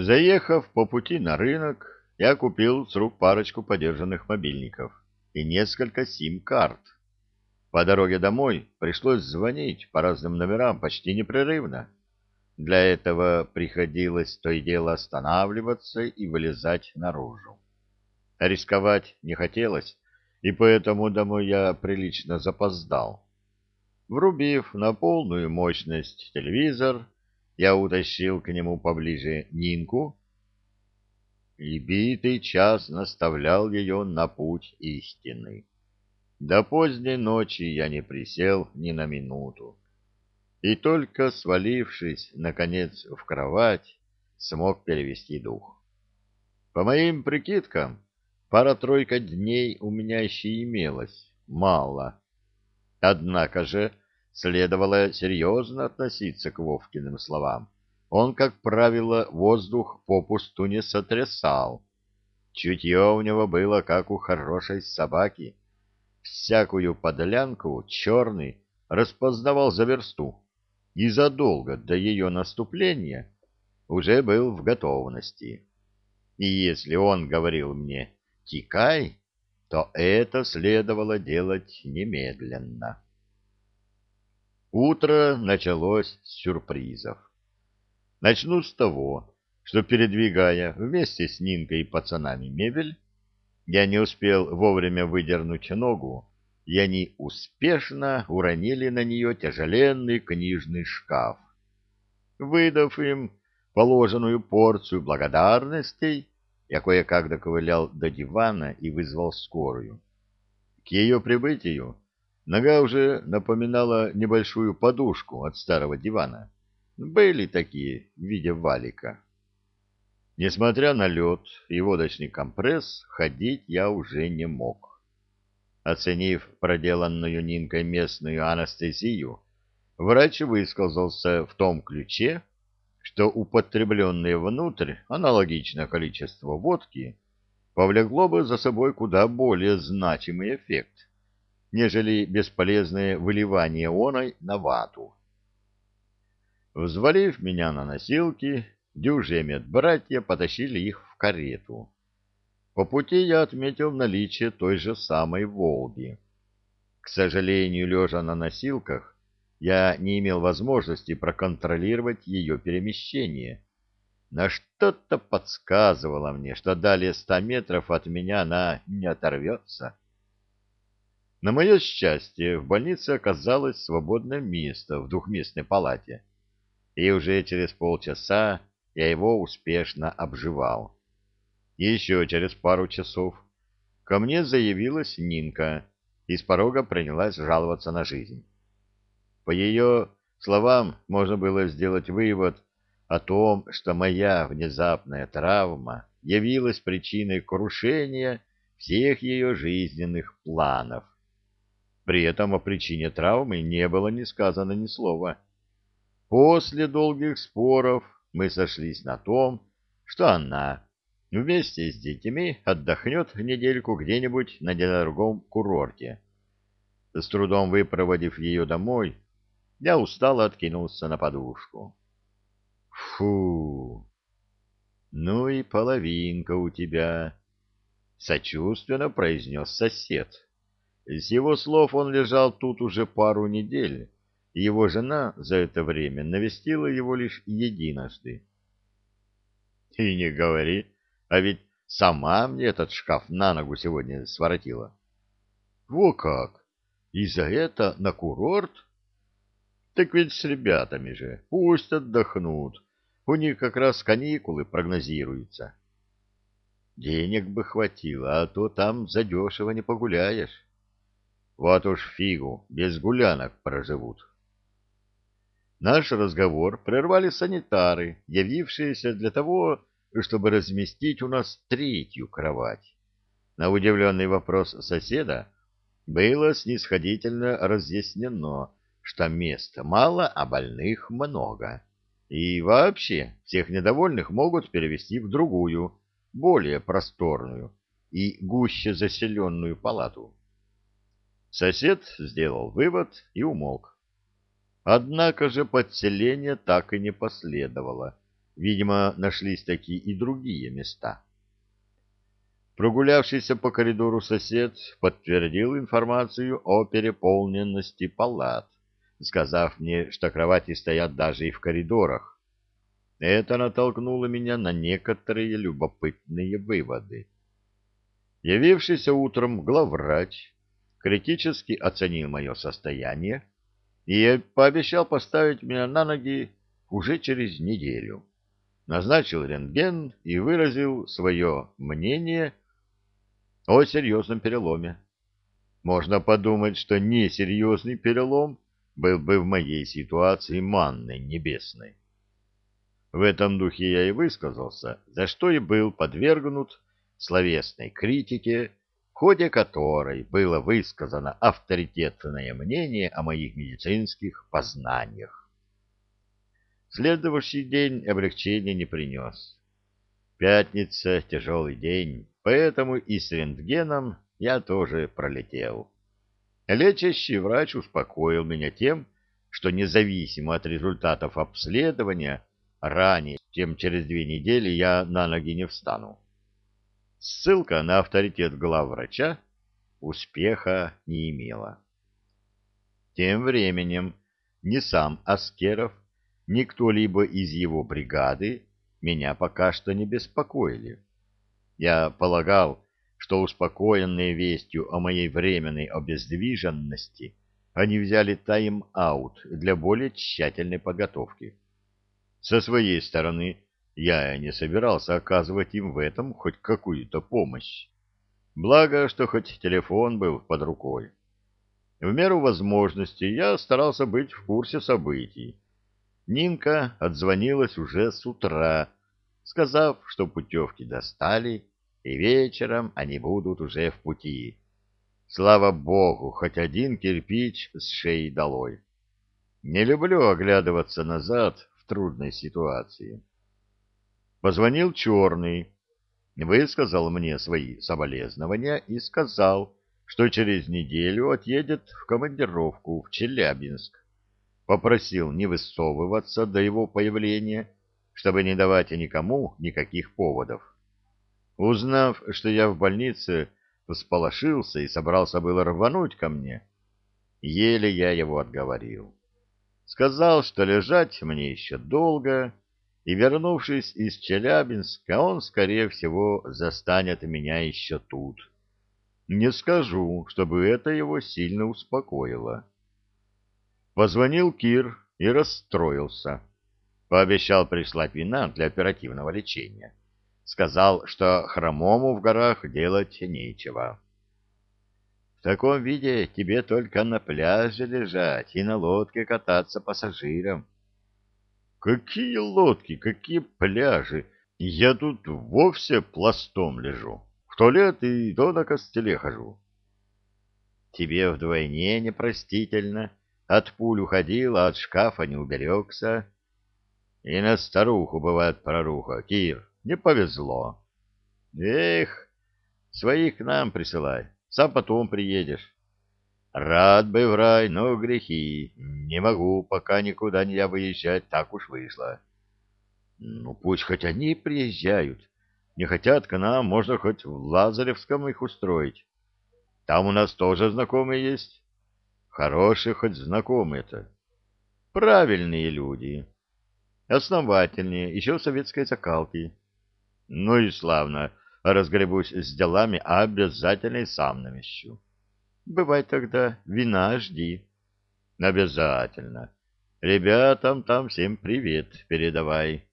Заехав по пути на рынок, я купил с рук парочку подержанных мобильников и несколько сим-карт. По дороге домой пришлось звонить по разным номерам почти непрерывно. Для этого приходилось то и дело останавливаться и вылезать наружу. Рисковать не хотелось, и поэтому домой я прилично запоздал. Врубив на полную мощность телевизор, я утащил к нему поближе Нинку и битый час наставлял ее на путь истины. До поздней ночи я не присел ни на минуту. И только свалившись, наконец, в кровать, смог перевести дух. По моим прикидкам, пара-тройка дней у меня еще имелось, мало. Однако же следовало серьезно относиться к Вовкиным словам. Он, как правило, воздух попусту не сотрясал. Чутье у него было, как у хорошей собаки. Всякую подлянку черный распознавал за версту, и задолго до ее наступления уже был в готовности. И если он говорил мне «тикай», то это следовало делать немедленно. Утро началось с сюрпризов. Начну с того, что, передвигая вместе с Нинкой и пацанами мебель, я не успел вовремя выдернуть ногу, и они успешно уронили на нее тяжеленный книжный шкаф. Выдав им положенную порцию благодарностей, я кое-как доковылял до дивана и вызвал скорую. К ее прибытию Нога уже напоминала небольшую подушку от старого дивана. Были такие в виде валика. Несмотря на лед и водочный компресс, ходить я уже не мог. Оценив проделанную Нинкой местную анестезию, врач высказался в том ключе, что употребленное внутрь аналогичное количество водки повлекло бы за собой куда более значимый эффект нежели бесполезное выливание оной на вату. Взвалив меня на носилки, дюжие медбратья потащили их в карету. По пути я отметил наличие той же самой «Волги». К сожалению, лежа на носилках, я не имел возможности проконтролировать ее перемещение. Но что-то подсказывало мне, что далее ста метров от меня она не оторвется. На мое счастье, в больнице оказалось свободное место в двухместной палате, и уже через полчаса я его успешно обживал. Еще через пару часов ко мне заявилась Нинка и с порога принялась жаловаться на жизнь. По ее словам можно было сделать вывод о том, что моя внезапная травма явилась причиной крушения всех ее жизненных планов. При этом о причине травмы не было ни сказано ни слова. После долгих споров мы сошлись на том, что она вместе с детьми отдохнет недельку где-нибудь на недорогом курорте. С трудом выпроводив ее домой, я устало откинулся на подушку. Фу! Ну и половинка у тебя, сочувственно произнес сосед. С его слов он лежал тут уже пару недель, и его жена за это время навестила его лишь единожды. — И не говори, а ведь сама мне этот шкаф на ногу сегодня своротила. — Во как! И за это на курорт? — Так ведь с ребятами же, пусть отдохнут, у них как раз каникулы прогнозируются. — Денег бы хватило, а то там задешево не погуляешь. Вот уж фигу, без гулянок проживут. Наш разговор прервали санитары, явившиеся для того, чтобы разместить у нас третью кровать. На удивленный вопрос соседа было снисходительно разъяснено, что места мало, а больных много. И вообще всех недовольных могут перевести в другую, более просторную и гуще заселенную палату. Сосед сделал вывод и умолк. Однако же подселение так и не последовало, видимо, нашлись такие и другие места. Прогулявшийся по коридору сосед подтвердил информацию о переполненности палат, сказав мне, что кровати стоят даже и в коридорах. Это натолкнуло меня на некоторые любопытные выводы. Явившийся утром главврач критически оценил мое состояние и пообещал поставить меня на ноги уже через неделю. Назначил рентген и выразил свое мнение о серьезном переломе. Можно подумать, что несерьезный перелом был бы в моей ситуации манной небесной. В этом духе я и высказался, за что и был подвергнут словесной критике, ходе которой было высказано авторитетное мнение о моих медицинских познаниях. Следующий день облегчения не принес. Пятница — тяжелый день, поэтому и с рентгеном я тоже пролетел. Лечащий врач успокоил меня тем, что независимо от результатов обследования, ранее, чем через две недели, я на ноги не встану. Ссылка на авторитет главврача успеха не имела. Тем временем ни сам Аскеров, ни кто-либо из его бригады меня пока что не беспокоили. Я полагал, что успокоенные вестью о моей временной обездвиженности они взяли тайм-аут для более тщательной подготовки. Со своей стороны я не собирался оказывать им в этом хоть какую-то помощь. Благо, что хоть телефон был под рукой. В меру возможностей я старался быть в курсе событий. Нинка отзвонилась уже с утра, сказав, что путевки достали, и вечером они будут уже в пути. Слава богу, хоть один кирпич с шеи долой. Не люблю оглядываться назад в трудной ситуации. Позвонил Черный, высказал мне свои соболезнования и сказал, что через неделю отъедет в командировку в Челябинск. Попросил не высовываться до его появления чтобы не давать никому никаких поводов. Узнав, что я в больнице, всполошился и собрался было рвануть ко мне. Еле я его отговорил. Сказал, что лежать мне еще долго, и, вернувшись из Челябинска, он, скорее всего, застанет меня еще тут. Не скажу, чтобы это его сильно успокоило. Позвонил Кир и расстроился. Пообещал прислать вина для оперативного лечения. Сказал, что хромому в горах делать нечего. В таком виде тебе только на пляже лежать и на лодке кататься пассажирам. Какие лодки, какие пляжи? Я тут вовсе пластом лежу. В туалет и то на костеле хожу. Тебе вдвойне непростительно. От пуль уходил, а от шкафа не уберегся. И на старуху бывает проруха. Кир, не повезло. Эх, своих к нам присылай, сам потом приедешь. Рад бы в рай, но грехи. Не могу пока никуда не я выезжать, так уж вышло. Ну, пусть хоть они приезжают. Не хотят к нам, можно хоть в Лазаревском их устроить. Там у нас тоже знакомые есть. Хорошие хоть знакомые-то. Правильные люди основательнее, еще советской закалки. Ну и славно, разгребусь с делами, а обязательно и сам намещу. Бывай тогда, вина жди. Обязательно. Ребятам там всем привет передавай.